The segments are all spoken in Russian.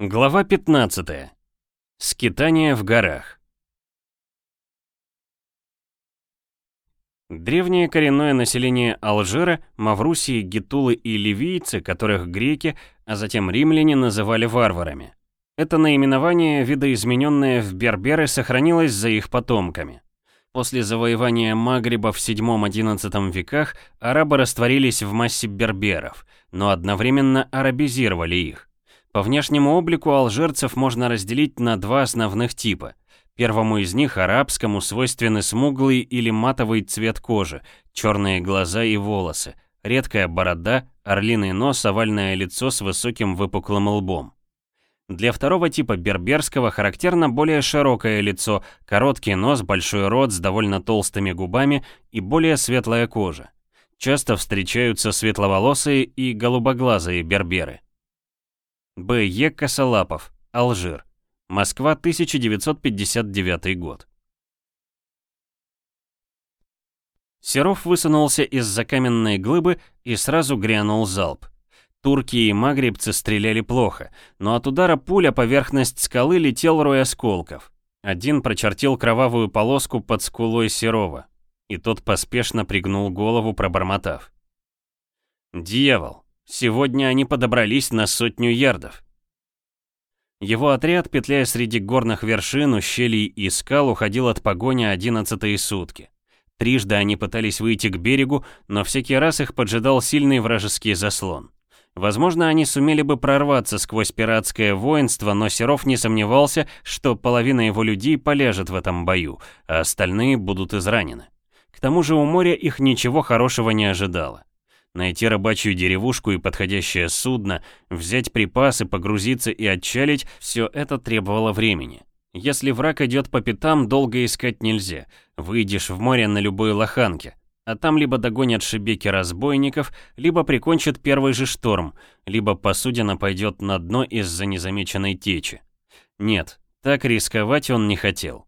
Глава 15. Скитание в горах. Древнее коренное население Алжира, Маврусии, Гетулы и ливийцы, которых греки, а затем римляне называли варварами. Это наименование, видоизмененное в берберы, сохранилось за их потомками. После завоевания Магриба в 7-11 веках арабы растворились в массе берберов, но одновременно арабизировали их. По внешнему облику алжирцев можно разделить на два основных типа. Первому из них, арабскому, свойственны смуглый или матовый цвет кожи, черные глаза и волосы, редкая борода, орлиный нос, овальное лицо с высоким выпуклым лбом. Для второго типа берберского характерно более широкое лицо, короткий нос, большой рот с довольно толстыми губами и более светлая кожа. Часто встречаются светловолосые и голубоглазые берберы. Б. Е. Косолапов, Алжир. Москва, 1959 год. Серов высунулся из-за каменной глыбы и сразу грянул залп. Турки и магрибцы стреляли плохо, но от удара пуля поверхность скалы летел рой осколков. Один прочертил кровавую полоску под скулой Серова, и тот поспешно пригнул голову, пробормотав. «Дьявол, Сегодня они подобрались на сотню ярдов. Его отряд, петляя среди горных вершин, ущелий и скал, уходил от погони одиннадцатые сутки. Трижды они пытались выйти к берегу, но всякий раз их поджидал сильный вражеский заслон. Возможно, они сумели бы прорваться сквозь пиратское воинство, но Серов не сомневался, что половина его людей полежит в этом бою, а остальные будут изранены. К тому же у моря их ничего хорошего не ожидало. Найти рыбачью деревушку и подходящее судно, взять припасы, погрузиться и отчалить – все это требовало времени. Если враг идет по пятам, долго искать нельзя. Выйдешь в море на любой лоханке. А там либо догонят шибеки разбойников, либо прикончат первый же шторм, либо посудина пойдет на дно из-за незамеченной течи. Нет, так рисковать он не хотел.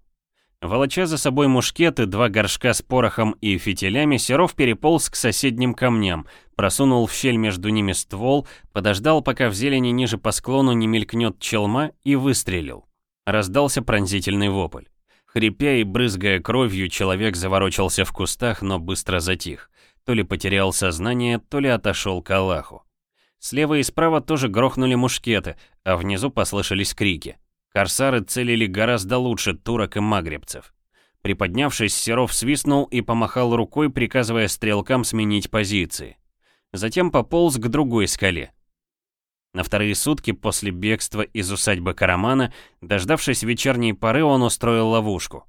Волоча за собой мушкеты, два горшка с порохом и фитилями, Серов переполз к соседним камням, просунул в щель между ними ствол, подождал, пока в зелени ниже по склону не мелькнет челма, и выстрелил. Раздался пронзительный вопль. Хрипя и брызгая кровью, человек заворочался в кустах, но быстро затих. То ли потерял сознание, то ли отошел к Аллаху. Слева и справа тоже грохнули мушкеты, а внизу послышались крики. Корсары целили гораздо лучше турок и магребцев. Приподнявшись, Серов свистнул и помахал рукой, приказывая стрелкам сменить позиции. Затем пополз к другой скале. На вторые сутки после бегства из усадьбы Карамана, дождавшись вечерней поры, он устроил ловушку.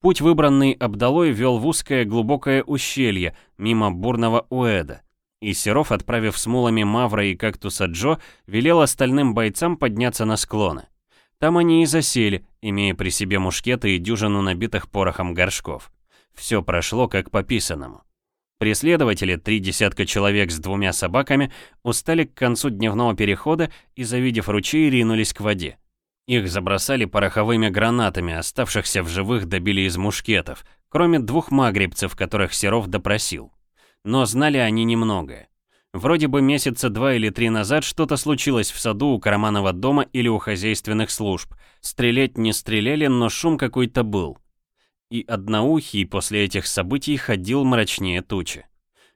Путь, выбранный Абдалой, вел в узкое глубокое ущелье, мимо бурного Уэда. И Серов, отправив с мулами Мавра и Кактуса Джо, велел остальным бойцам подняться на склоны. Там они и засели, имея при себе мушкеты и дюжину набитых порохом горшков. Все прошло как по писанному. Преследователи, три десятка человек с двумя собаками, устали к концу дневного перехода и, завидев ручей, ринулись к воде. Их забросали пороховыми гранатами, оставшихся в живых добили из мушкетов, кроме двух магрибцев, которых Серов допросил. Но знали они немногое. Вроде бы месяца два или три назад что-то случилось в саду у Караманова дома или у хозяйственных служб. Стрелять не стреляли, но шум какой-то был. И одноухий после этих событий ходил мрачнее тучи.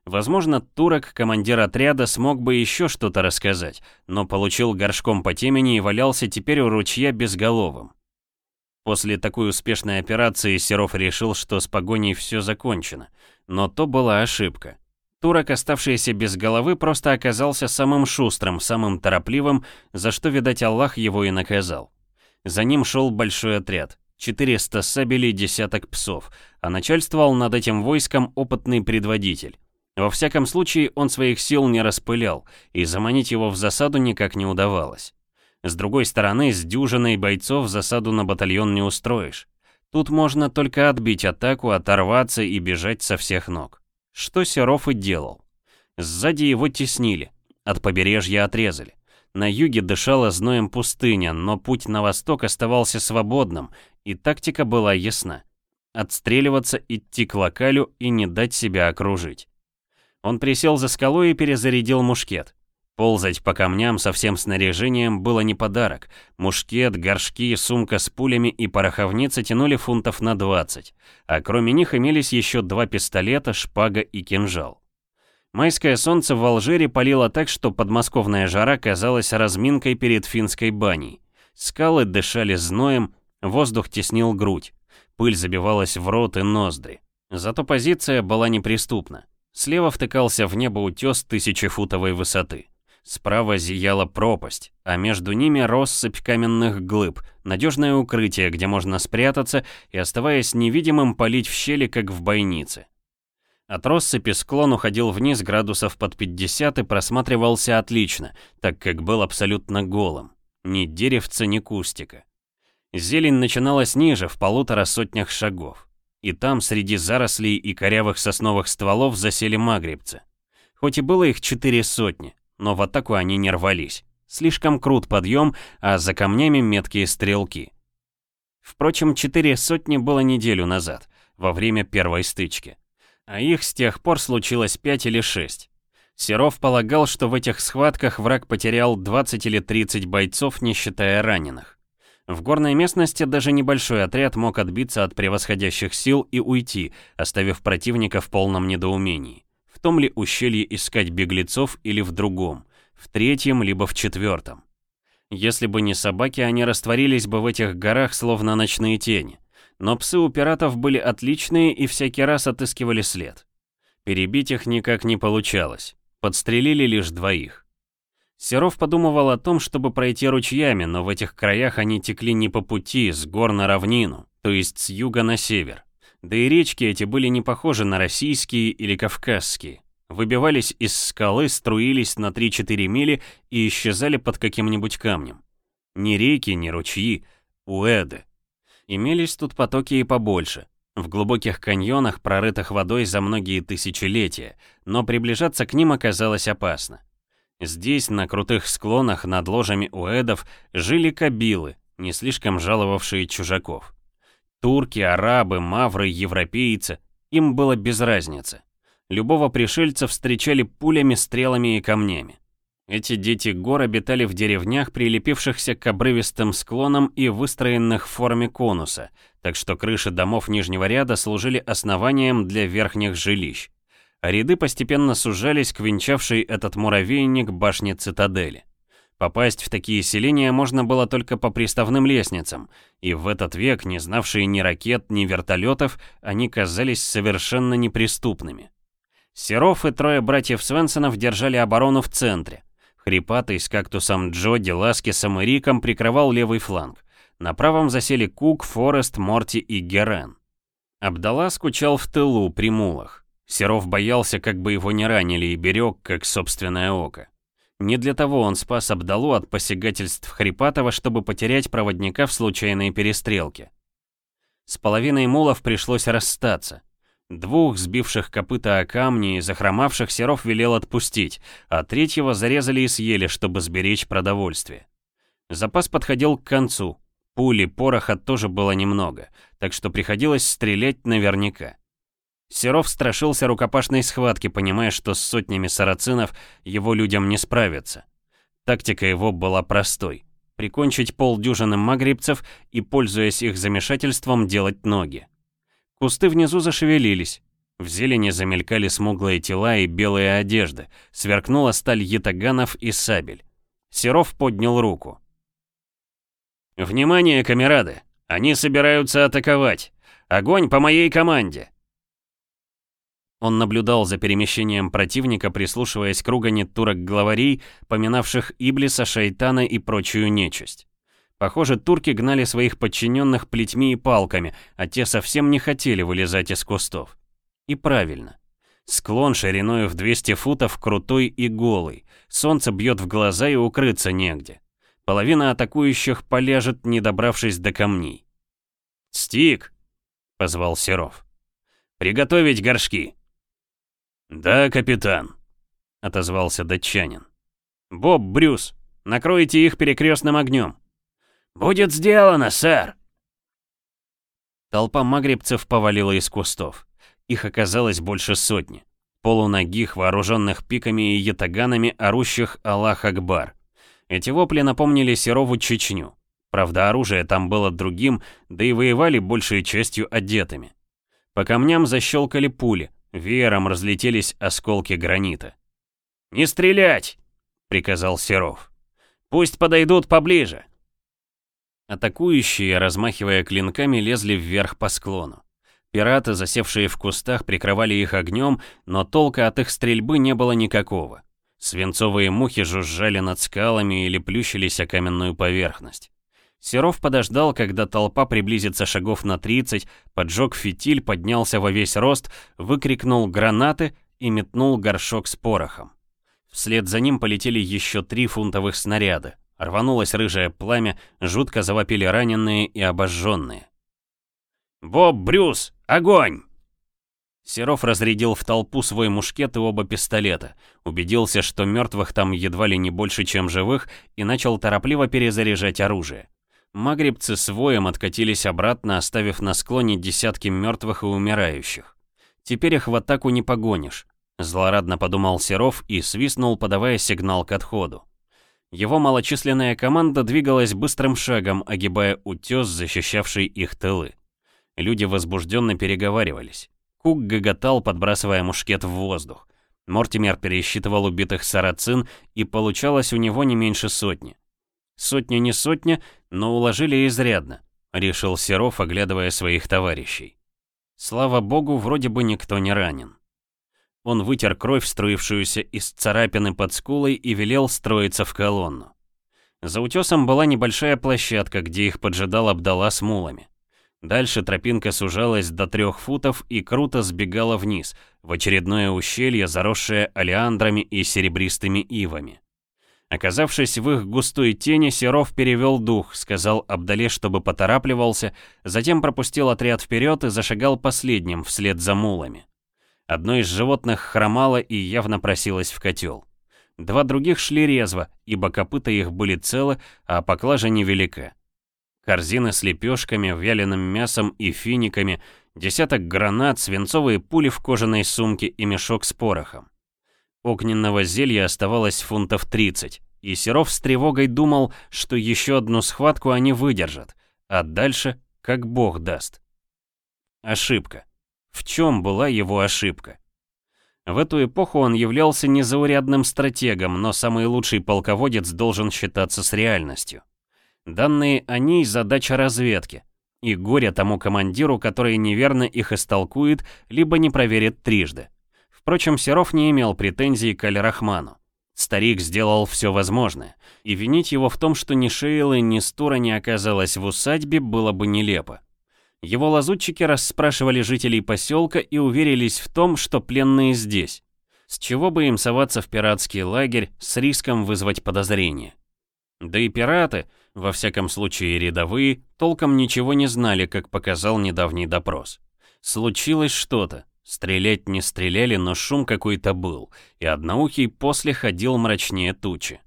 Возможно, турок, командир отряда, смог бы еще что-то рассказать, но получил горшком по темени и валялся теперь у ручья безголовым. После такой успешной операции Серов решил, что с погоней все закончено, но то была ошибка. Турок, оставшийся без головы, просто оказался самым шустрым, самым торопливым, за что, видать, Аллах его и наказал. За ним шел большой отряд, 400 сабелей, десяток псов, а начальствовал над этим войском опытный предводитель. Во всяком случае, он своих сил не распылял, и заманить его в засаду никак не удавалось. С другой стороны, с дюжиной бойцов засаду на батальон не устроишь. Тут можно только отбить атаку, оторваться и бежать со всех ног. Что Серов и делал. Сзади его теснили, от побережья отрезали. На юге дышала зноем пустыня, но путь на восток оставался свободным, и тактика была ясна. Отстреливаться, идти к локалю и не дать себя окружить. Он присел за скалой и перезарядил мушкет. Ползать по камням со всем снаряжением было не подарок. Мушкет, горшки, сумка с пулями и пороховница тянули фунтов на 20, а кроме них имелись еще два пистолета, шпага и кинжал. Майское солнце в Алжире палило так, что подмосковная жара казалась разминкой перед финской баней. Скалы дышали зноем, воздух теснил грудь, пыль забивалась в рот и ноздри. Зато позиция была неприступна. Слева втыкался в небо утес тысячефутовой высоты. Справа зияла пропасть, а между ними россыпь каменных глыб, надежное укрытие, где можно спрятаться и, оставаясь невидимым, палить в щели, как в бойнице. От россыпи склон уходил вниз градусов под 50 и просматривался отлично, так как был абсолютно голым. Ни деревца, ни кустика. Зелень начиналась ниже, в полутора сотнях шагов. И там, среди зарослей и корявых сосновых стволов, засели магрибцы. Хоть и было их четыре сотни, но в атаку они не рвались. Слишком крут подъем, а за камнями меткие стрелки. Впрочем, четыре сотни было неделю назад, во время первой стычки а их с тех пор случилось 5 или 6. Серов полагал, что в этих схватках враг потерял 20 или 30 бойцов, не считая раненых. В горной местности даже небольшой отряд мог отбиться от превосходящих сил и уйти, оставив противника в полном недоумении. В том ли ущелье искать беглецов или в другом, в третьем либо в четвертом. Если бы не собаки, они растворились бы в этих горах, словно ночные тени. Но псы у пиратов были отличные и всякий раз отыскивали след. Перебить их никак не получалось. Подстрелили лишь двоих. Серов подумывал о том, чтобы пройти ручьями, но в этих краях они текли не по пути, с гор на равнину, то есть с юга на север. Да и речки эти были не похожи на российские или кавказские. Выбивались из скалы, струились на 3-4 мили и исчезали под каким-нибудь камнем. Ни реки, ни ручьи, уэды. Имелись тут потоки и побольше, в глубоких каньонах, прорытых водой за многие тысячелетия, но приближаться к ним оказалось опасно. Здесь, на крутых склонах над ложами уэдов, жили кабилы, не слишком жаловавшие чужаков. Турки, арабы, мавры, европейцы, им было без разницы. Любого пришельца встречали пулями, стрелами и камнями. Эти дети гор обитали в деревнях, прилепившихся к обрывистым склонам и выстроенных в форме конуса, так что крыши домов нижнего ряда служили основанием для верхних жилищ. А ряды постепенно сужались к венчавшей этот муравейник башне цитадели. Попасть в такие селения можно было только по приставным лестницам, и в этот век, не знавшие ни ракет, ни вертолетов, они казались совершенно неприступными. Серов и трое братьев Свенсонов держали оборону в центре, Хрипатый с кактусом Джоди, Ласкисом и Риком прикрывал левый фланг. На правом засели Кук, Форест, Морти и Герен. Абдала скучал в тылу, при мулах. Серов боялся, как бы его не ранили, и берег, как собственное око. Не для того он спас Абдалу от посягательств Хрипатова, чтобы потерять проводника в случайной перестрелке. С половиной мулов пришлось расстаться. Двух сбивших копыта о камни и захромавших серов велел отпустить, а третьего зарезали и съели, чтобы сберечь продовольствие. Запас подходил к концу. Пули, пороха тоже было немного, так что приходилось стрелять наверняка. Серов страшился рукопашной схватки, понимая, что с сотнями сарацинов его людям не справиться. Тактика его была простой. Прикончить полдюжины магрибцев и, пользуясь их замешательством, делать ноги. Кусты внизу зашевелились. В зелени замелькали смуглые тела и белые одежды. Сверкнула сталь ятаганов и сабель. Серов поднял руку. «Внимание, камерады! Они собираются атаковать! Огонь по моей команде!» Он наблюдал за перемещением противника, прислушиваясь к ругани турок-главарей, поминавших Иблиса, Шайтана и прочую нечисть. Похоже, турки гнали своих подчиненных плетьми и палками, а те совсем не хотели вылезать из кустов. И правильно. Склон шириной в 200 футов крутой и голый. Солнце бьет в глаза и укрыться негде. Половина атакующих полежит, не добравшись до камней. «Стик!» — позвал Серов. «Приготовить горшки!» «Да, капитан», — отозвался датчанин. «Боб, Брюс, накройте их перекрестным огнем!» «Будет сделано, сэр!» Толпа магрибцев повалила из кустов. Их оказалось больше сотни. полуногих, вооруженных пиками и ятаганами, орущих «Аллах Акбар». Эти вопли напомнили Серову Чечню. Правда, оружие там было другим, да и воевали большей частью одетыми. По камням защелкали пули, веером разлетелись осколки гранита. «Не стрелять!» — приказал Серов. «Пусть подойдут поближе!» Атакующие, размахивая клинками, лезли вверх по склону. Пираты, засевшие в кустах, прикрывали их огнем, но толка от их стрельбы не было никакого. Свинцовые мухи жужжали над скалами или плющились о каменную поверхность. Серов подождал, когда толпа приблизится шагов на 30, поджег фитиль, поднялся во весь рост, выкрикнул гранаты и метнул горшок с порохом. Вслед за ним полетели еще три фунтовых снаряда. Рванулось рыжее пламя, жутко завопили раненые и обожженные. «Боб, Брюс, огонь!» Серов разрядил в толпу свой мушкет и оба пистолета, убедился, что мертвых там едва ли не больше, чем живых, и начал торопливо перезаряжать оружие. Магрибцы с воем откатились обратно, оставив на склоне десятки мертвых и умирающих. Теперь их в атаку не погонишь. Злорадно подумал Серов и свистнул, подавая сигнал к отходу. Его малочисленная команда двигалась быстрым шагом, огибая утес, защищавший их тылы. Люди возбужденно переговаривались. Кук гоготал, подбрасывая мушкет в воздух. Мортимер пересчитывал убитых сарацин, и получалось у него не меньше сотни. Сотня не сотня, но уложили изрядно, решил Серов, оглядывая своих товарищей. Слава богу, вроде бы никто не ранен. Он вытер кровь, струившуюся из царапины под скулой, и велел строиться в колонну. За утесом была небольшая площадка, где их поджидал Абдала с мулами. Дальше тропинка сужалась до трех футов и круто сбегала вниз, в очередное ущелье, заросшее алиандрами и серебристыми ивами. Оказавшись в их густой тени, Серов перевел дух, сказал Абдале, чтобы поторапливался, затем пропустил отряд вперед и зашагал последним, вслед за мулами. Одно из животных хромало и явно просилось в котел. Два других шли резво, ибо копыта их были целы, а поклажа невелика. Корзины с лепешками, вяленым мясом и финиками, десяток гранат, свинцовые пули в кожаной сумке и мешок с порохом. Огненного зелья оставалось фунтов 30, и Серов с тревогой думал, что еще одну схватку они выдержат, а дальше как бог даст. Ошибка. В чем была его ошибка? В эту эпоху он являлся незаурядным стратегом, но самый лучший полководец должен считаться с реальностью. Данные о ней — задача разведки, и горе тому командиру, который неверно их истолкует, либо не проверит трижды. Впрочем, Серов не имел претензий к Аль-Рахману. Старик сделал все возможное, и винить его в том, что ни Шейлы, ни Стура не оказалась в усадьбе, было бы нелепо. Его лазутчики расспрашивали жителей поселка и уверились в том, что пленные здесь. С чего бы им соваться в пиратский лагерь с риском вызвать подозрения? Да и пираты, во всяком случае рядовые, толком ничего не знали, как показал недавний допрос. Случилось что-то, Стрелять не стреляли, но шум какой-то был, и одноухий после ходил мрачнее тучи.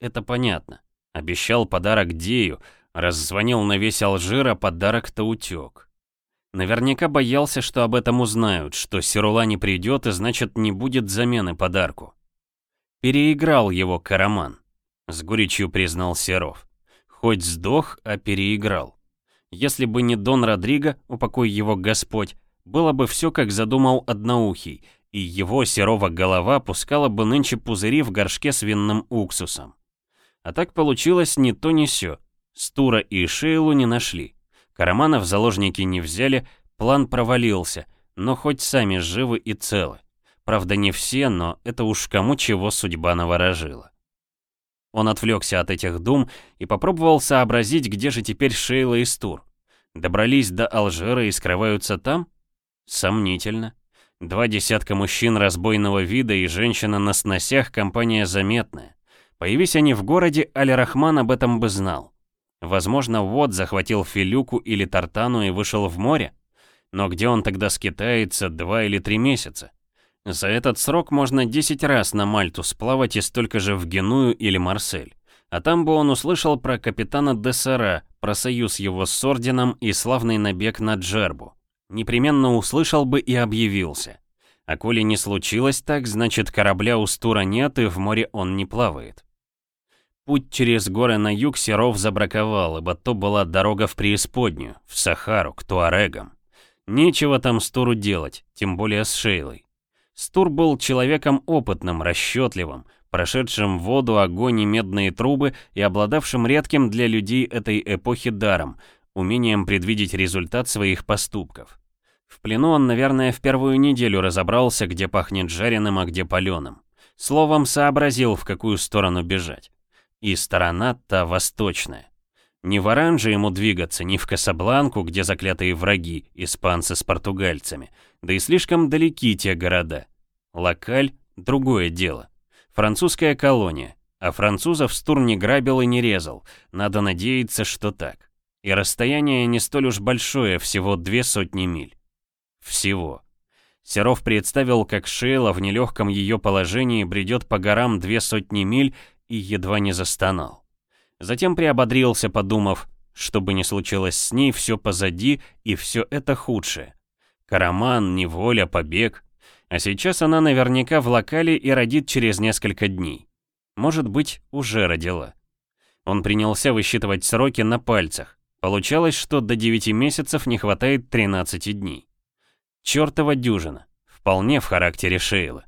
Это понятно. Обещал подарок Дею, раззвонил на весь Алжир, а подарок-то утек. Наверняка боялся, что об этом узнают, что Сирула не придет и значит не будет замены подарку. Переиграл его Караман, с горечью признал Серов. Хоть сдох, а переиграл. Если бы не Дон Родриго, упокой его Господь, было бы все, как задумал Одноухий, и его серова голова пускала бы нынче пузыри в горшке с винным уксусом. А так получилось ни то ни сё. Стура и Шейлу не нашли. Карамана в заложники не взяли, план провалился, но хоть сами живы и целы. Правда, не все, но это уж кому чего судьба наворожила. Он отвлекся от этих дум и попробовал сообразить, где же теперь Шейла и Стур. Добрались до Алжира и скрываются там? Сомнительно. Два десятка мужчин разбойного вида и женщина на сносях компания заметная. Появись они в городе, Аль-Рахман об этом бы знал. Возможно, вот захватил Филюку или Тартану и вышел в море. Но где он тогда скитается два или три месяца? За этот срок можно 10 раз на Мальту сплавать и столько же в Геную или Марсель. А там бы он услышал про капитана Дессера, про союз его с орденом и славный набег на Джербу непременно услышал бы и объявился. А коли не случилось так, значит корабля у Стура нет и в море он не плавает. Путь через горы на юг Серов забраковал, ибо то была дорога в преисподнюю, в Сахару, к Туарегам. Нечего там Стуру делать, тем более с Шейлой. Стур был человеком опытным, расчетливым, прошедшим воду, огонь и медные трубы и обладавшим редким для людей этой эпохи даром, умением предвидеть результат своих поступков. В плену он, наверное, в первую неделю разобрался, где пахнет жареным, а где паленым. Словом, сообразил, в какую сторону бежать. И сторона-то восточная. Не в Оранже ему двигаться, ни в Касабланку, где заклятые враги, испанцы с португальцами. Да и слишком далеки те города. Локаль — другое дело. Французская колония. А французов Стур не грабил и не резал. Надо надеяться, что так. И расстояние не столь уж большое, всего две сотни миль. Всего. Серов представил, как Шейла в нелегком ее положении бредет по горам две сотни миль и едва не застонал. Затем приободрился, подумав, что бы ни случилось с ней, все позади, и все это худшее. Караман, неволя, побег. А сейчас она наверняка в локале и родит через несколько дней. Может быть, уже родила. Он принялся высчитывать сроки на пальцах. Получалось, что до 9 месяцев не хватает 13 дней. Чёртова дюжина. Вполне в характере Шейла.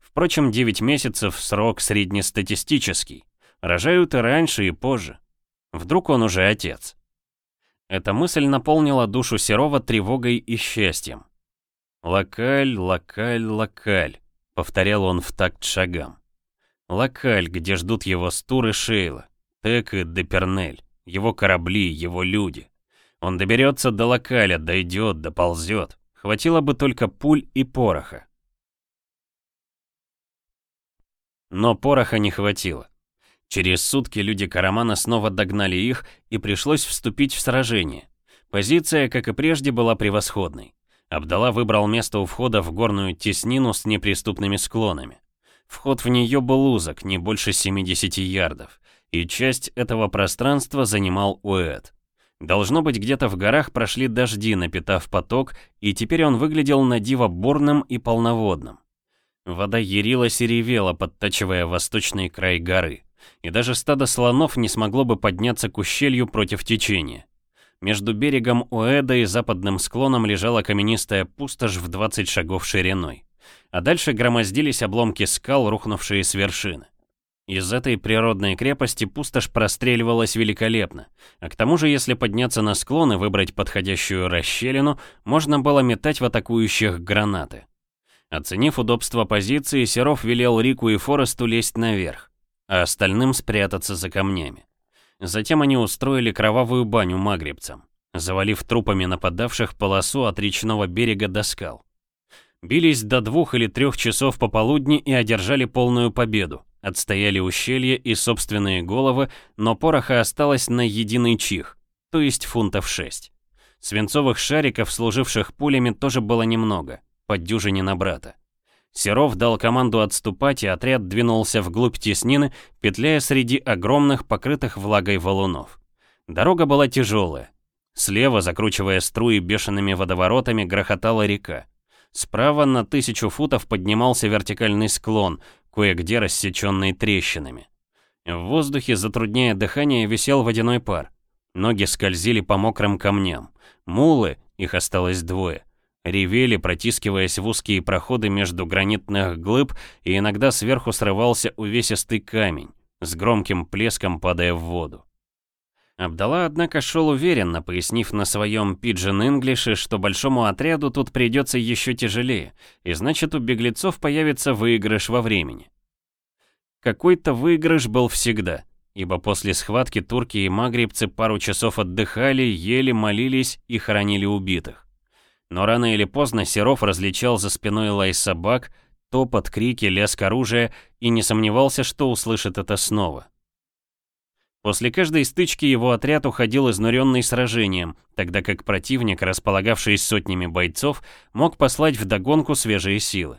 Впрочем, 9 месяцев — срок среднестатистический. Рожают и раньше, и позже. Вдруг он уже отец. Эта мысль наполнила душу Серова тревогой и счастьем. «Локаль, локаль, локаль», — повторял он в такт шагам. «Локаль, где ждут его Стур и Шейла, Тек и Депернель, его корабли, его люди. Он доберется до локаля, дойдет, доползет. Хватило бы только пуль и пороха. Но пороха не хватило. Через сутки люди Карамана снова догнали их, и пришлось вступить в сражение. Позиция, как и прежде, была превосходной. Абдалла выбрал место у входа в горную теснину с неприступными склонами. Вход в нее был узок, не больше 70 ярдов, и часть этого пространства занимал Уэд. Должно быть, где-то в горах прошли дожди, напитав поток, и теперь он выглядел на диво бурным и полноводным. Вода ярилась и ревела, подтачивая восточный край горы, и даже стадо слонов не смогло бы подняться к ущелью против течения. Между берегом Уэда и западным склоном лежала каменистая пустошь в 20 шагов шириной, а дальше громоздились обломки скал, рухнувшие с вершины. Из этой природной крепости пустошь простреливалась великолепно, а к тому же, если подняться на склон и выбрать подходящую расщелину, можно было метать в атакующих гранаты. Оценив удобство позиции, Серов велел Рику и Форесту лезть наверх, а остальным спрятаться за камнями. Затем они устроили кровавую баню магребцам, завалив трупами нападавших полосу от речного берега до скал. Бились до двух или трех часов пополудни и одержали полную победу, отстояли ущелье и собственные головы, но пороха осталось на единый чих, то есть фунтов 6. Свинцовых шариков, служивших пулями, тоже было немного под дюжине на брата. Серов дал команду отступать, и отряд двинулся вглубь теснины, петляя среди огромных, покрытых влагой валунов. Дорога была тяжелая. Слева, закручивая струи бешеными водоворотами, грохотала река. Справа на тысячу футов поднимался вертикальный склон, кое-где рассеченный трещинами. В воздухе, затрудняя дыхание, висел водяной пар. Ноги скользили по мокрым камням. Мулы, их осталось двое, ревели, протискиваясь в узкие проходы между гранитных глыб, и иногда сверху срывался увесистый камень, с громким плеском падая в воду. Абдалла, однако, шел уверенно, пояснив на своем пиджин инглише, что большому отряду тут придется еще тяжелее, и значит у беглецов появится выигрыш во времени. Какой-то выигрыш был всегда, ибо после схватки турки и магрибцы пару часов отдыхали, ели, молились и хоронили убитых. Но рано или поздно Серов различал за спиной лай собак, топот, крики, лязг оружия и не сомневался, что услышит это снова. После каждой стычки его отряд уходил изнуренный сражением, тогда как противник, располагавший сотнями бойцов, мог послать вдогонку свежие силы.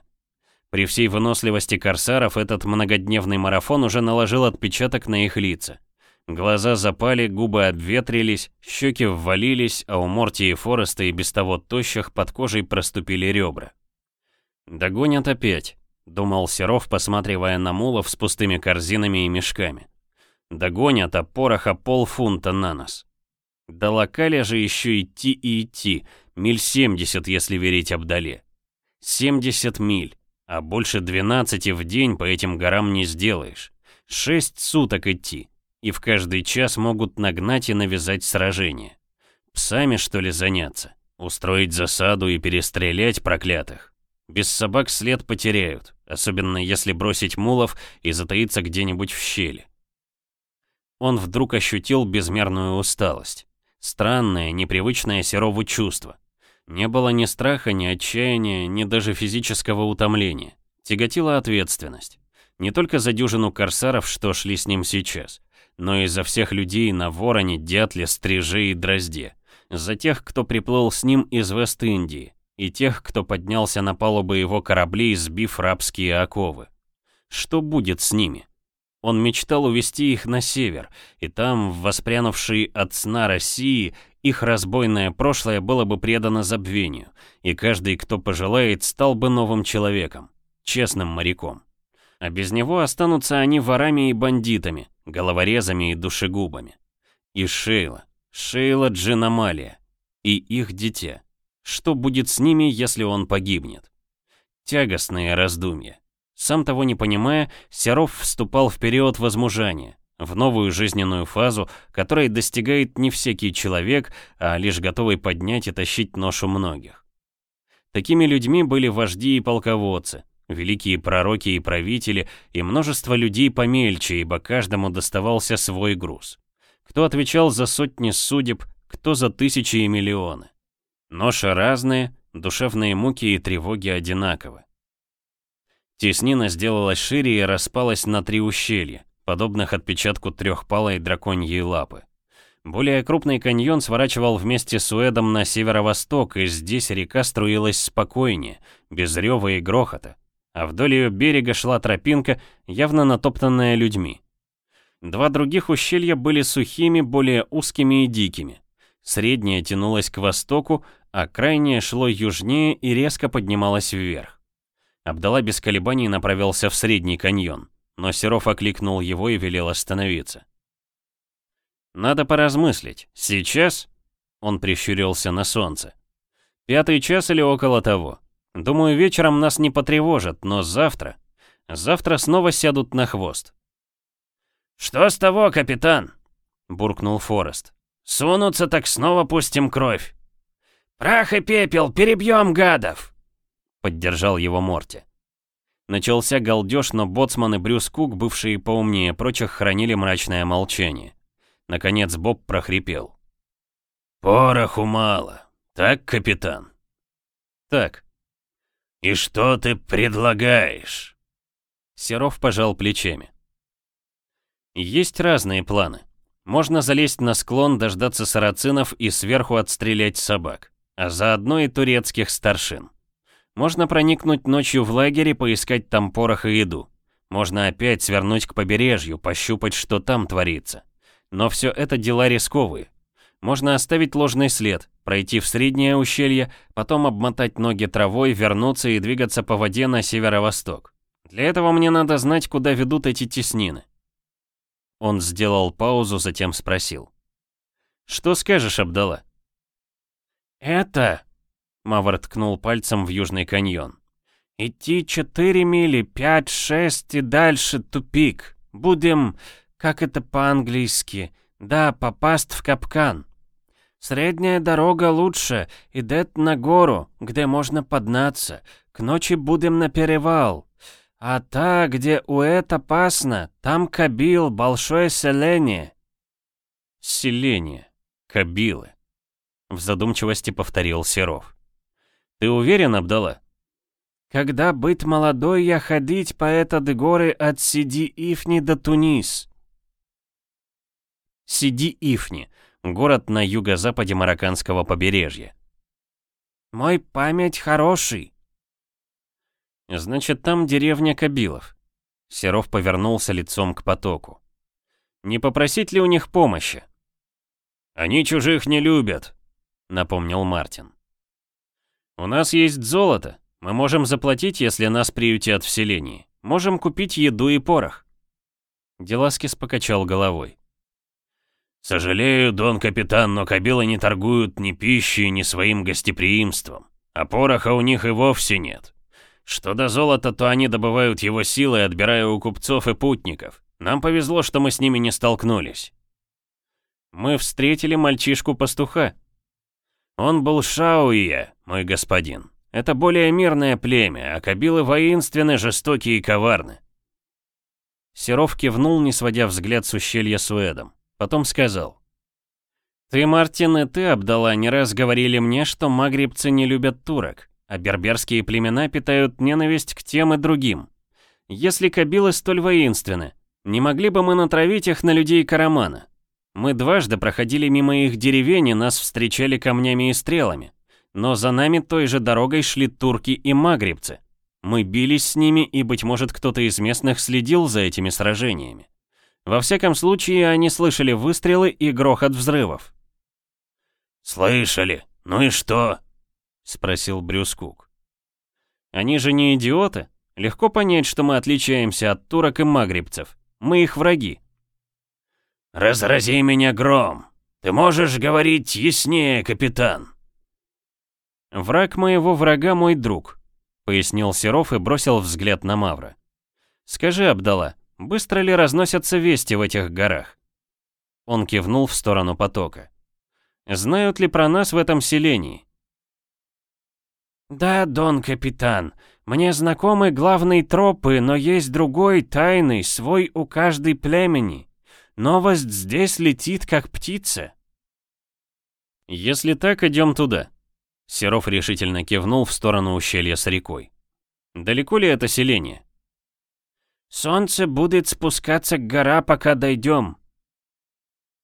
При всей выносливости корсаров этот многодневный марафон уже наложил отпечаток на их лица. Глаза запали, губы обветрились, щеки ввалились, а у Морти и Фореста и без того тощих под кожей проступили ребра. «Догонят опять», — думал Серов, посматривая на мулов с пустыми корзинами и мешками. «Догонят, а пороха полфунта на нос». До локаля же еще идти и идти, миль 70, если верить Абдале. 70 миль, а больше 12 в день по этим горам не сделаешь. Шесть суток идти, и в каждый час могут нагнать и навязать сражение. Псами, что ли, заняться? Устроить засаду и перестрелять проклятых? Без собак след потеряют, особенно если бросить мулов и затаиться где-нибудь в щели. Он вдруг ощутил безмерную усталость. Странное, непривычное Серову чувство. Не было ни страха, ни отчаяния, ни даже физического утомления. Тяготила ответственность. Не только за дюжину корсаров, что шли с ним сейчас, но и за всех людей на Вороне, Дятле, Стриже и Дрозде за тех, кто приплыл с ним из Вест-Индии, и тех, кто поднялся на палубы его кораблей, сбив рабские оковы. Что будет с ними? Он мечтал увести их на север, и там, в от сна России, их разбойное прошлое было бы предано забвению, и каждый, кто пожелает, стал бы новым человеком, честным моряком. А без него останутся они ворами и бандитами, головорезами и душегубами. И Шейла, Шейла Джинамалия и их дитя. Что будет с ними, если он погибнет? Тягостные раздумья. Сам того не понимая, Серов вступал в период возмужания, в новую жизненную фазу, которой достигает не всякий человек, а лишь готовый поднять и тащить ношу многих. Такими людьми были вожди и полководцы, великие пророки и правители, и множество людей помельче, ибо каждому доставался свой груз. Кто отвечал за сотни судеб, кто за тысячи и миллионы. Ноши разные, душевные муки и тревоги одинаковы. Теснина сделалась шире и распалась на три ущелья, подобных отпечатку трехпалой драконьей лапы. Более крупный каньон сворачивал вместе с Уэдом на северо-восток, и здесь река струилась спокойнее, без рева и грохота, а вдоль ее берега шла тропинка, явно натоптанная людьми. Два других ущелья были сухими, более узкими и дикими. Среднее тянулось к востоку, а крайнее шло южнее и резко поднималось вверх. Абдала без колебаний направился в средний каньон, но Серов окликнул его и велел остановиться. «Надо поразмыслить. Сейчас?» Он прищурился на солнце. «Пятый час или около того. Думаю, вечером нас не потревожат, но завтра... Завтра снова сядут на хвост. «Что с того, капитан?» — буркнул Форест. «Сунутся, так снова пустим кровь». «Прах и пепел, перебьем гадов!» — поддержал его Морти. Начался галдеж, но Боцман и Брюс Кук, бывшие поумнее прочих, хранили мрачное молчание. Наконец Боб прохрипел. «Пороху мало. Так, капитан?» «Так». «И что ты предлагаешь?» Серов пожал плечами. Есть разные планы. Можно залезть на склон, дождаться сарацинов и сверху отстрелять собак, а заодно и турецких старшин. Можно проникнуть ночью в лагерь и поискать там порох и еду. Можно опять свернуть к побережью, пощупать, что там творится. Но все это дела рисковые. Можно оставить ложный след, пройти в среднее ущелье, потом обмотать ноги травой, вернуться и двигаться по воде на северо-восток. Для этого мне надо знать, куда ведут эти теснины. Он сделал паузу, затем спросил. «Что скажешь, Абдала?» «Это...» — Мавр ткнул пальцем в Южный каньон. «Идти четыре мили, пять, шесть и дальше тупик. Будем, как это по-английски, да, попасть в капкан. Средняя дорога лучше, идет на гору, где можно подняться. К ночи будем на перевал. А та, где Уэт опасно, там Кабил, большое селение. Селение. Кабилы. В задумчивости повторил Серов. Ты уверен, Абдала? Когда быть молодой, я ходить по этот горы от Сиди-Ифни до Тунис. Сиди-Ифни, город на юго-западе марокканского побережья. Мой память хороший, Значит, там деревня Кабилов. Серов повернулся лицом к потоку. Не попросить ли у них помощи? Они чужих не любят, напомнил Мартин. У нас есть золото, Мы можем заплатить, если нас приютят в селении. Можем купить еду и порох». Деласкис покачал головой. «Сожалею, дон капитан, но кабилы не торгуют ни пищей, ни своим гостеприимством, а пороха у них и вовсе нет. Что до золота, то они добывают его силой, отбирая у купцов и путников. Нам повезло, что мы с ними не столкнулись». «Мы встретили мальчишку-пастуха», он был Шауия, мой господин. Это более мирное племя, а кабилы воинственны, жестокие и коварны. Серов кивнул, не сводя взгляд с ущелья Суэдом. Потом сказал. «Ты, Мартин, и ты, Абдала, не раз говорили мне, что магрибцы не любят турок, а берберские племена питают ненависть к тем и другим. Если кабилы столь воинственны, не могли бы мы натравить их на людей Карамана? Мы дважды проходили мимо их деревень и нас встречали камнями и стрелами. Но за нами той же дорогой шли турки и магрибцы. Мы бились с ними, и, быть может, кто-то из местных следил за этими сражениями. Во всяком случае, они слышали выстрелы и грохот взрывов. «Слышали? Ну и что?» — спросил Брюс Кук. «Они же не идиоты. Легко понять, что мы отличаемся от турок и магрибцев. Мы их враги. «Разрази меня гром! Ты можешь говорить яснее, капитан!» «Враг моего врага мой друг», — пояснил Серов и бросил взгляд на Мавра. «Скажи, Абдала, быстро ли разносятся вести в этих горах?» Он кивнул в сторону потока. «Знают ли про нас в этом селении?» «Да, дон капитан, мне знакомы главные тропы, но есть другой, тайный, свой у каждой племени. Новость здесь летит, как птица. Если так, идем туда. Серов решительно кивнул в сторону ущелья с рекой. Далеко ли это селение? Солнце будет спускаться к гора, пока дойдем.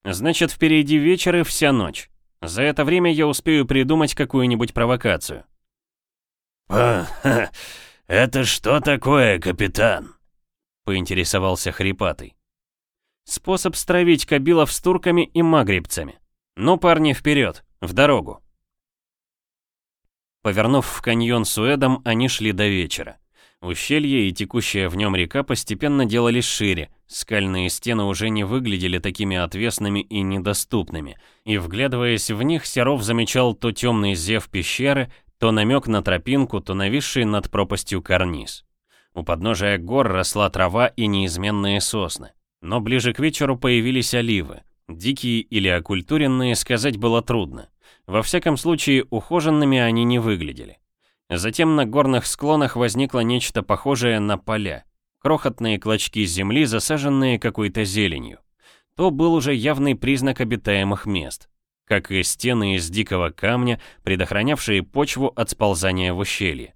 Значит, впереди вечер и вся ночь. За это время я успею придумать какую-нибудь провокацию. «А, это что такое, капитан?» — поинтересовался хрипатый. Способ стравить кабилов с турками и магрибцами. Ну, парни, вперед, в дорогу. Повернув в каньон Суэдом, они шли до вечера. Ущелье и текущая в нем река постепенно делались шире, скальные стены уже не выглядели такими отвесными и недоступными, и вглядываясь в них, Серов замечал то темный зев пещеры, то намек на тропинку, то нависший над пропастью карниз. У подножия гор росла трава и неизменные сосны. Но ближе к вечеру появились оливы. Дикие или окультуренные сказать было трудно. Во всяком случае, ухоженными они не выглядели. Затем на горных склонах возникло нечто похожее на поля. Крохотные клочки земли, засаженные какой-то зеленью. То был уже явный признак обитаемых мест. Как и стены из дикого камня, предохранявшие почву от сползания в ущелье.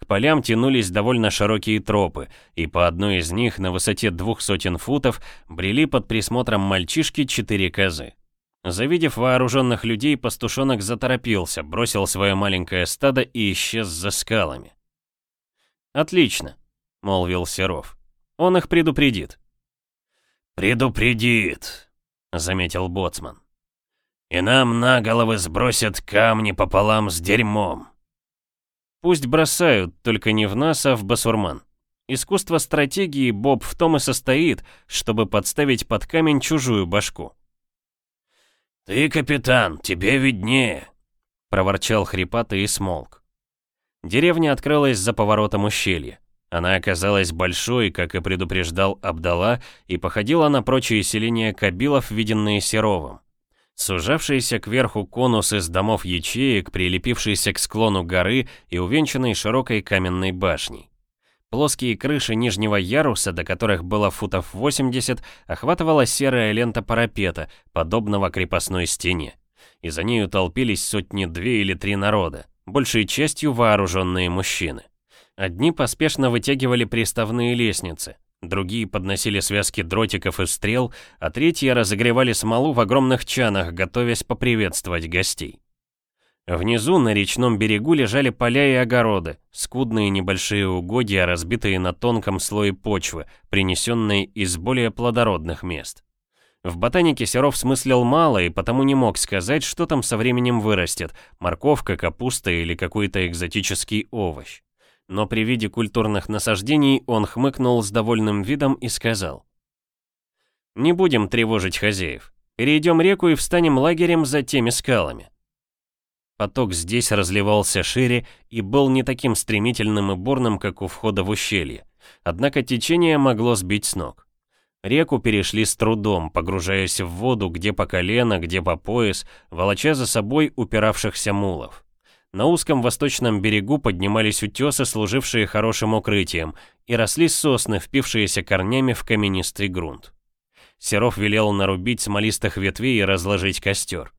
К полям тянулись довольно широкие тропы, и по одной из них на высоте двух сотен футов брели под присмотром мальчишки четыре козы. Завидев вооруженных людей, пастушонок заторопился, бросил свое маленькое стадо и исчез за скалами. «Отлично», — молвил Серов. «Он их предупредит». «Предупредит», — заметил Боцман. «И нам на головы сбросят камни пополам с дерьмом». Пусть бросают, только не в нас, а в басурман. Искусство стратегии Боб в том и состоит, чтобы подставить под камень чужую башку. «Ты, капитан, тебе виднее», — проворчал хрипатый и смолк. Деревня открылась за поворотом ущелья. Она оказалась большой, как и предупреждал Абдала, и походила на прочие селения кабилов, виденные Серовым. Сужавшийся кверху конус из домов ячеек, прилепившийся к склону горы и увенчанный широкой каменной башней. Плоские крыши нижнего яруса, до которых было футов 80, охватывала серая лента парапета, подобного крепостной стене. И за нею толпились сотни-две или три народа, большей частью вооруженные мужчины. Одни поспешно вытягивали приставные лестницы, Другие подносили связки дротиков и стрел, а третьи разогревали смолу в огромных чанах, готовясь поприветствовать гостей. Внизу на речном берегу лежали поля и огороды, скудные небольшие угодья, разбитые на тонком слое почвы, принесенные из более плодородных мест. В ботанике Серов смыслил мало и потому не мог сказать, что там со временем вырастет, морковка, капуста или какой-то экзотический овощ. Но при виде культурных насаждений он хмыкнул с довольным видом и сказал. «Не будем тревожить хозяев. Перейдем реку и встанем лагерем за теми скалами». Поток здесь разливался шире и был не таким стремительным и бурным, как у входа в ущелье. Однако течение могло сбить с ног. Реку перешли с трудом, погружаясь в воду где по колено, где по пояс, волоча за собой упиравшихся мулов. На узком восточном берегу поднимались утесы, служившие хорошим укрытием, и росли сосны, впившиеся корнями в каменистый грунт. Серов велел нарубить смолистых ветвей и разложить костер.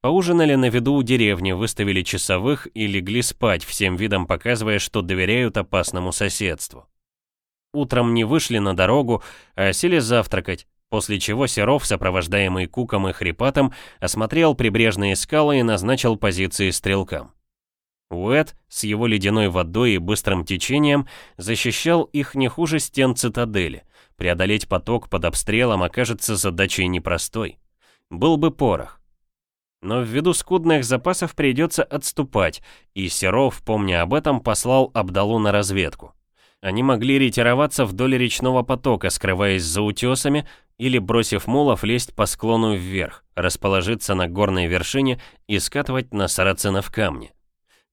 Поужинали на виду у деревни, выставили часовых и легли спать, всем видом показывая, что доверяют опасному соседству. Утром не вышли на дорогу, а сели завтракать, после чего Серов, сопровождаемый Куком и Хрипатом, осмотрел прибрежные скалы и назначил позиции стрелкам. Уэт с его ледяной водой и быстрым течением защищал их не хуже стен цитадели. Преодолеть поток под обстрелом окажется задачей непростой. Был бы порох. Но ввиду скудных запасов придется отступать, и Серов, помня об этом, послал Абдалу на разведку. Они могли ретироваться вдоль речного потока, скрываясь за утесами, или, бросив мулов, лезть по склону вверх, расположиться на горной вершине и скатывать на сарацинов камни.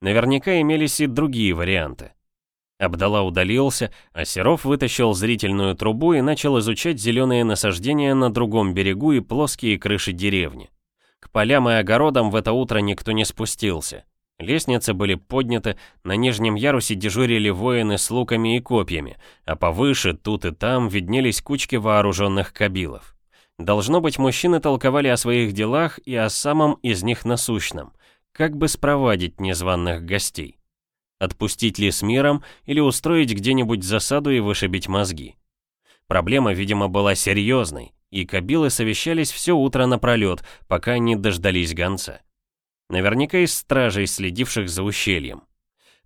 Наверняка имелись и другие варианты. Абдала удалился, а Серов вытащил зрительную трубу и начал изучать зеленые насаждения на другом берегу и плоские крыши деревни. К полям и огородам в это утро никто не спустился. Лестницы были подняты, на нижнем ярусе дежурили воины с луками и копьями, а повыше, тут и там, виднелись кучки вооруженных кабилов. Должно быть, мужчины толковали о своих делах и о самом из них насущном. Как бы спровадить незваных гостей? Отпустить ли с миром или устроить где-нибудь засаду и вышибить мозги? Проблема, видимо, была серьезной, и кабилы совещались все утро напролет, пока не дождались гонца. Наверняка из стражей, следивших за ущельем.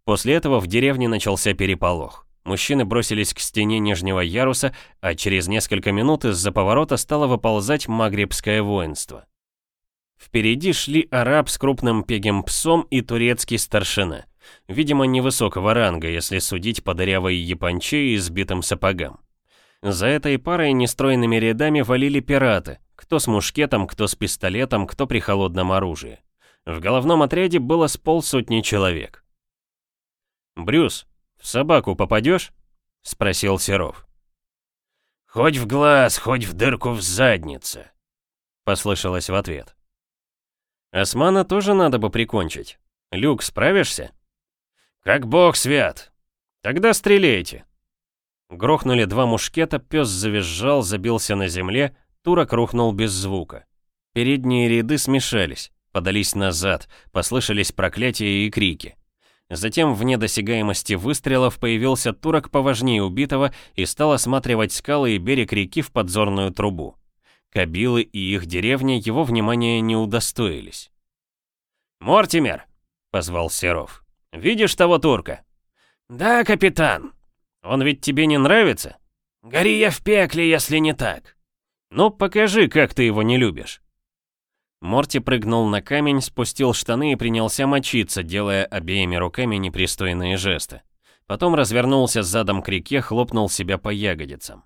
После этого в деревне начался переполох. Мужчины бросились к стене нижнего яруса, а через несколько минут из-за поворота стало выползать магрибское воинство. Впереди шли араб с крупным пегим псом и турецкий старшина. Видимо, невысокого ранга, если судить по дырявой японче и сбитым сапогам. За этой парой нестройными рядами валили пираты, кто с мушкетом, кто с пистолетом, кто при холодном оружии. В головном отряде было с полсотни человек. «Брюс, в собаку попадешь?» — спросил Серов. «Хоть в глаз, хоть в дырку в заднице», — послышалось в ответ. Османа тоже надо бы прикончить. Люк, справишься? Как бог свят. Тогда стреляйте. Грохнули два мушкета, пес завизжал, забился на земле, турок рухнул без звука. Передние ряды смешались, подались назад, послышались проклятия и крики. Затем в недосягаемости выстрелов появился турок поважнее убитого и стал осматривать скалы и берег реки в подзорную трубу. Кабилы и их деревня его внимания не удостоились. «Мортимер!» — позвал Серов. «Видишь того турка?» «Да, капитан». «Он ведь тебе не нравится?» «Гори я в пекле, если не так». «Ну, покажи, как ты его не любишь». Морти прыгнул на камень, спустил штаны и принялся мочиться, делая обеими руками непристойные жесты. Потом развернулся задом к реке, хлопнул себя по ягодицам.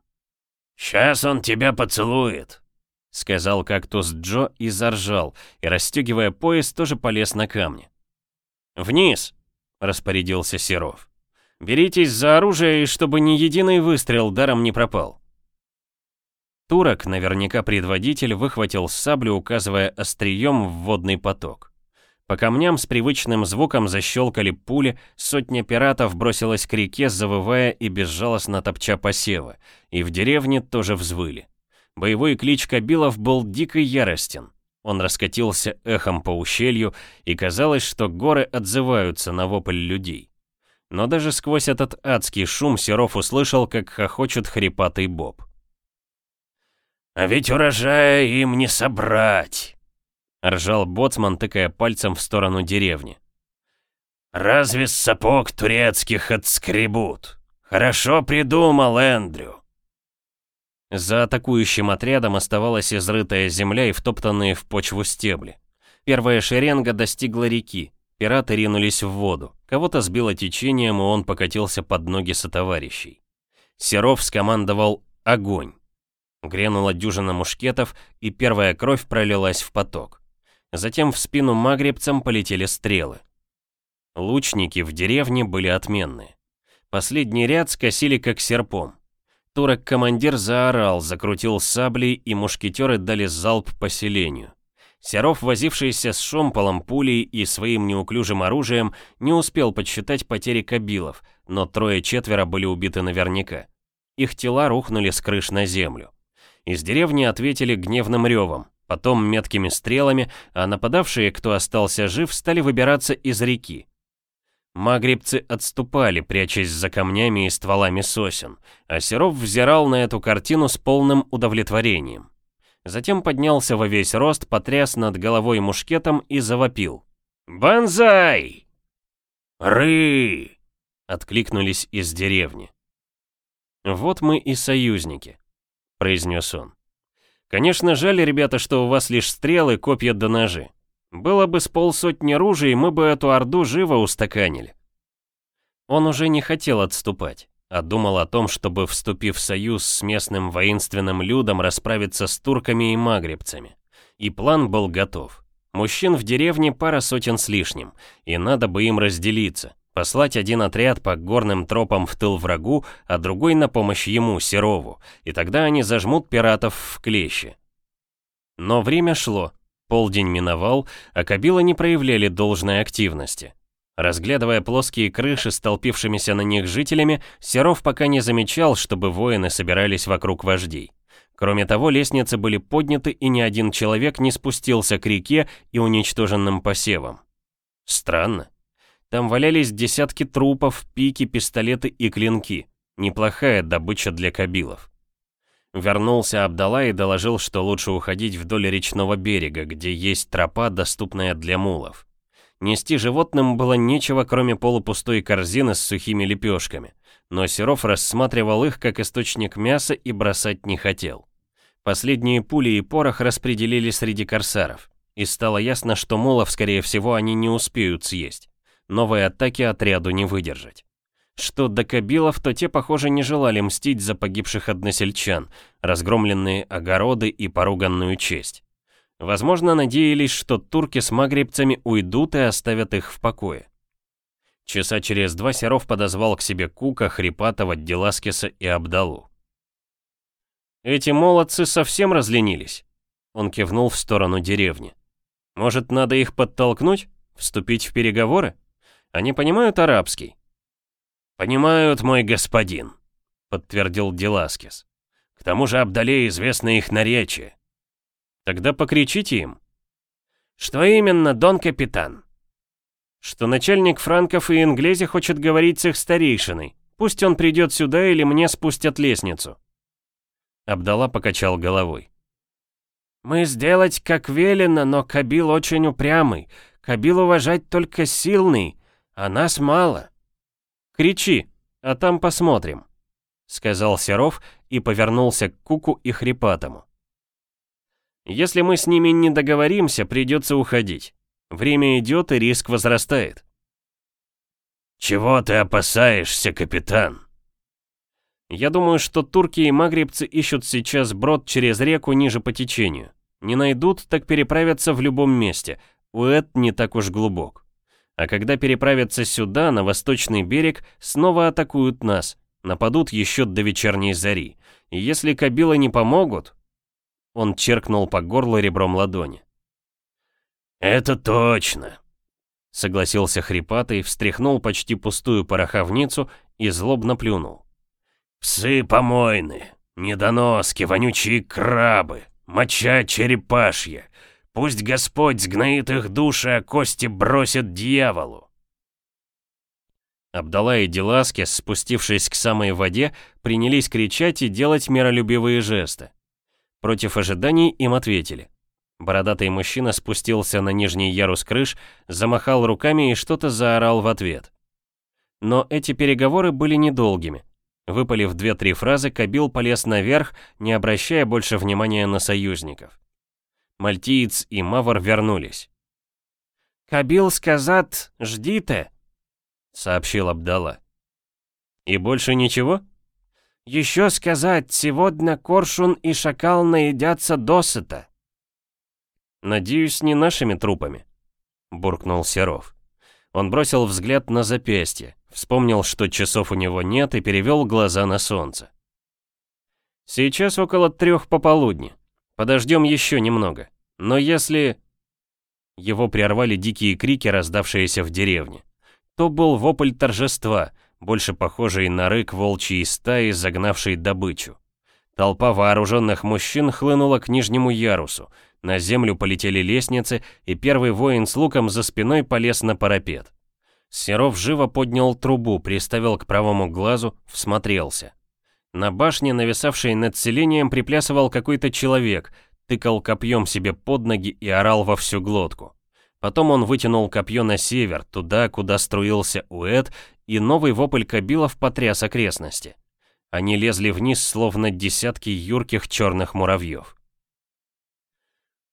«Сейчас он тебя поцелует», — сказал кактус Джо и заржал, и, расстегивая пояс, тоже полез на камни. «Вниз!» — распорядился Серов. «Беритесь за оружие, и чтобы ни единый выстрел даром не пропал». Турок, наверняка предводитель, выхватил саблю, указывая острием в водный поток. По камням с привычным звуком защелкали пули, сотня пиратов бросилась к реке, завывая и безжалостно топча посевы, и в деревне тоже взвыли. Боевой клич Кабилов был дико яростен. Он раскатился эхом по ущелью, и казалось, что горы отзываются на вопль людей. Но даже сквозь этот адский шум Серов услышал, как хохочет хрипатый Боб. «А ведь урожая им не собрать!» — ржал боцман, тыкая пальцем в сторону деревни. «Разве сапог турецких отскребут? Хорошо придумал Эндрю!» За атакующим отрядом оставалась изрытая земля и втоптанные в почву стебли. Первая шеренга достигла реки. Пираты ринулись в воду, кого-то сбило течением, и он покатился под ноги сотоварищей. Серов скомандовал «Огонь!». Грянула дюжина мушкетов, и первая кровь пролилась в поток. Затем в спину магребцам полетели стрелы. Лучники в деревне были отменные. Последний ряд скосили как серпом. Турок-командир заорал, закрутил саблей, и мушкетеры дали залп поселению. Серов, возившийся с шомполом, пулей и своим неуклюжим оружием, не успел подсчитать потери кабилов, но трое-четверо были убиты наверняка. Их тела рухнули с крыш на землю. Из деревни ответили гневным ревом, потом меткими стрелами, а нападавшие, кто остался жив, стали выбираться из реки. Магрибцы отступали, прячась за камнями и стволами сосен, а Серов взирал на эту картину с полным удовлетворением. Затем поднялся во весь рост, потряс над головой мушкетом и завопил. «Бонзай!» «Ры!» — откликнулись из деревни. «Вот мы и союзники», — произнес он. «Конечно, жаль, ребята, что у вас лишь стрелы, копья да ножи. Было бы с полсотни ружей, мы бы эту орду живо устаканили. Он уже не хотел отступать, а думал о том, чтобы, вступив в союз с местным воинственным людом, расправиться с турками и магребцами. И план был готов. Мужчин в деревне пара сотен с лишним, и надо бы им разделиться, послать один отряд по горным тропам в тыл врагу, а другой на помощь ему, Серову, и тогда они зажмут пиратов в клещи. Но время шло, Полдень миновал, а кабилы не проявляли должной активности. Разглядывая плоские крыши с толпившимися на них жителями, Серов пока не замечал, чтобы воины собирались вокруг вождей. Кроме того, лестницы были подняты, и ни один человек не спустился к реке и уничтоженным посевам. Странно. Там валялись десятки трупов, пики, пистолеты и клинки. Неплохая добыча для кабилов. Вернулся Абдала и доложил, что лучше уходить вдоль речного берега, где есть тропа, доступная для мулов. Нести животным было нечего, кроме полупустой корзины с сухими лепешками, но Серов рассматривал их как источник мяса и бросать не хотел. Последние пули и порох распределили среди корсаров, и стало ясно, что мулов, скорее всего, они не успеют съесть. Новой атаки отряду не выдержать. Что до кабилов, то те, похоже, не желали мстить за погибших односельчан, разгромленные огороды и поруганную честь. Возможно, надеялись, что турки с магребцами уйдут и оставят их в покое. Часа через два Серов подозвал к себе Кука, Хрипатова, Деласкиса и Абдалу. «Эти молодцы совсем разленились?» Он кивнул в сторону деревни. «Может, надо их подтолкнуть? Вступить в переговоры? Они понимают арабский?» «Понимают, мой господин», — подтвердил Деласкес. «К тому же Абдале известно их наречие». «Тогда покричите им». «Что именно, дон капитан?» «Что начальник франков и инглези хочет говорить с их старейшиной. Пусть он придет сюда или мне спустят лестницу». Абдалла покачал головой. «Мы сделать как велено, но Кабил очень упрямый. Кабил уважать только сильный, а нас мало. «Кричи, а там посмотрим», — сказал Серов и повернулся к Куку и Хрипатому. «Если мы с ними не договоримся, придется уходить. Время идет и риск возрастает». «Чего ты опасаешься, капитан?» «Я думаю, что турки и магрибцы ищут сейчас брод через реку ниже по течению. Не найдут, так переправятся в любом месте. Уэт не так уж глубок. А когда переправятся сюда, на восточный берег, снова атакуют нас, нападут еще до вечерней зари. И если кабилы не помогут... Он черкнул по горлу ребром ладони. «Это точно», — согласился хрипатый, встряхнул почти пустую пороховницу и злобно плюнул. «Псы помойны, недоноски, вонючие крабы, моча черепашья, Пусть Господь сгноит их души, а кости бросит дьяволу. Абдалла и Деласки, спустившись к самой воде, принялись кричать и делать миролюбивые жесты. Против ожиданий им ответили. Бородатый мужчина спустился на нижний ярус крыш, замахал руками и что-то заорал в ответ. Но эти переговоры были недолгими. Выпалив две-три фразы, Кабил полез наверх, не обращая больше внимания на союзников. Мальтиец и Мавр вернулись. «Кабил сказат, ждите», — сообщил Абдала. «И больше ничего?» «Еще сказать, сегодня коршун и шакал наедятся досыта». «Надеюсь, не нашими трупами», — буркнул Серов. Он бросил взгляд на запястье, вспомнил, что часов у него нет, и перевел глаза на солнце. «Сейчас около трех пополудни. Подождем еще немного. Но если...» Его прервали дикие крики, раздавшиеся в деревне. То был вопль торжества, больше похожий на рык волчьей стаи, загнавшей добычу. Толпа вооруженных мужчин хлынула к нижнему ярусу, на землю полетели лестницы, и первый воин с луком за спиной полез на парапет. Серов живо поднял трубу, приставил к правому глазу, всмотрелся. На башне, нависавшей над селением, приплясывал какой-то человек, тыкал копьем себе под ноги и орал во всю глотку. Потом он вытянул копье на север, туда, куда струился Уэд, и новый вопль Кабилов потряс окрестности. Они лезли вниз, словно десятки юрких черных муравьев.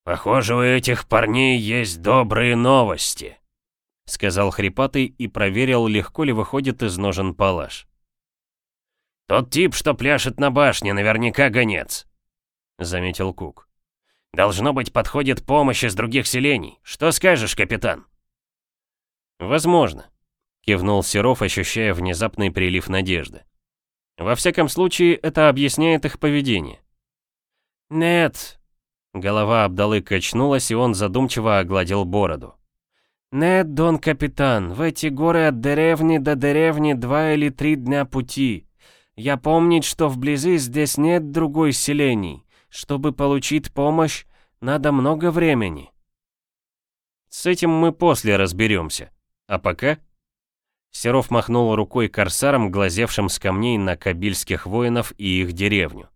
«Похоже, у этих парней есть добрые новости», — сказал хрипатый и проверил, легко ли выходит из ножен палаш. «Тот тип, что пляшет на башне, наверняка гонец», — заметил Кук. «Должно быть, подходит помощь из других селений. Что скажешь, капитан?» «Возможно», — кивнул Серов, ощущая внезапный прилив надежды. «Во всяком случае, это объясняет их поведение». «Нет», Голова Абдалы качнулась, и он задумчиво огладил бороду. «Нет, дон капитан, в эти горы от деревни до деревни два или три дня пути. Я помнить, что вблизи здесь нет другой селений. Чтобы получить помощь, надо много времени». «С этим мы после разберемся. А пока...» Серов махнул рукой корсарам, глазевшим с камней на кабильских воинов и их деревню.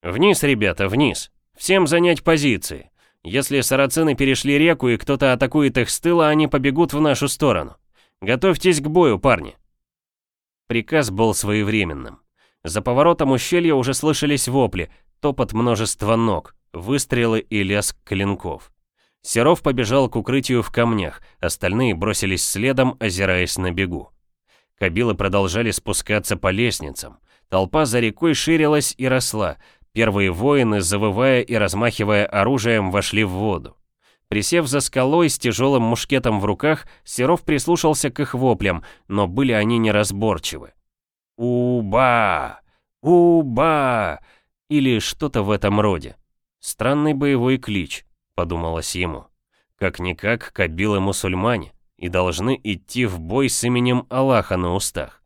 «Вниз, ребята, вниз!» Всем занять позиции. Если сарацины перешли реку и кто-то атакует их с тыла, они побегут в нашу сторону. Готовьтесь к бою, парни. Приказ был своевременным. За поворотом ущелья уже слышались вопли, топот множества ног, выстрелы и лязг клинков. Серов побежал к укрытию в камнях, остальные бросились следом, озираясь на бегу. Кабилы продолжали спускаться по лестницам. Толпа за рекой ширилась и росла, Первые воины, завывая и размахивая оружием, вошли в воду. Присев за скалой с тяжелым мушкетом в руках, Серов прислушался к их воплям, но были они неразборчивы. «Уба! Уба!» или что-то в этом роде. Странный боевой клич, подумалось ему. Как-никак кабилы-мусульмане и должны идти в бой с именем Аллаха на устах.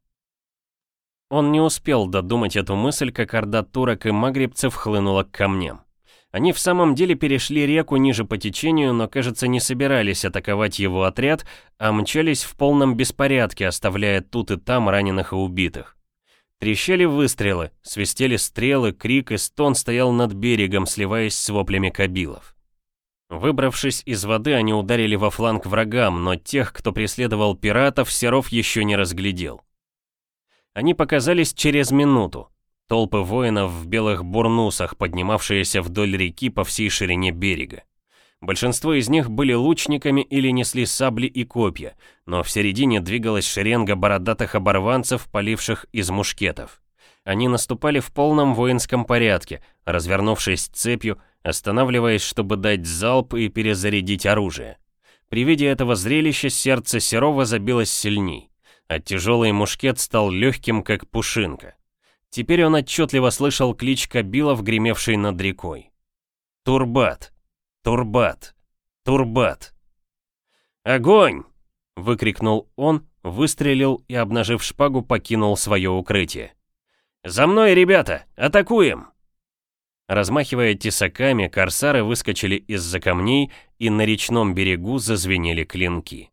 Он не успел додумать эту мысль, как орда турок и магрибцев хлынула к камням. Они в самом деле перешли реку ниже по течению, но, кажется, не собирались атаковать его отряд, а мчались в полном беспорядке, оставляя тут и там раненых и убитых. Трещали выстрелы, свистели стрелы, крик и стон стоял над берегом, сливаясь с воплями кабилов. Выбравшись из воды, они ударили во фланг врагам, но тех, кто преследовал пиратов, Серов еще не разглядел. Они показались через минуту. Толпы воинов в белых бурнусах, поднимавшиеся вдоль реки по всей ширине берега. Большинство из них были лучниками или несли сабли и копья, но в середине двигалась шеренга бородатых оборванцев, поливших из мушкетов. Они наступали в полном воинском порядке, развернувшись цепью, останавливаясь, чтобы дать залп и перезарядить оружие. При виде этого зрелища сердце Серова забилось сильней а тяжелый мушкет стал легким, как пушинка. Теперь он отчетливо слышал клич Кабилов, гремевший над рекой. «Турбат! Турбат! Турбат!» «Огонь!» — выкрикнул он, выстрелил и, обнажив шпагу, покинул свое укрытие. «За мной, ребята! Атакуем!» Размахивая тесаками, корсары выскочили из-за камней, и на речном берегу зазвенели клинки.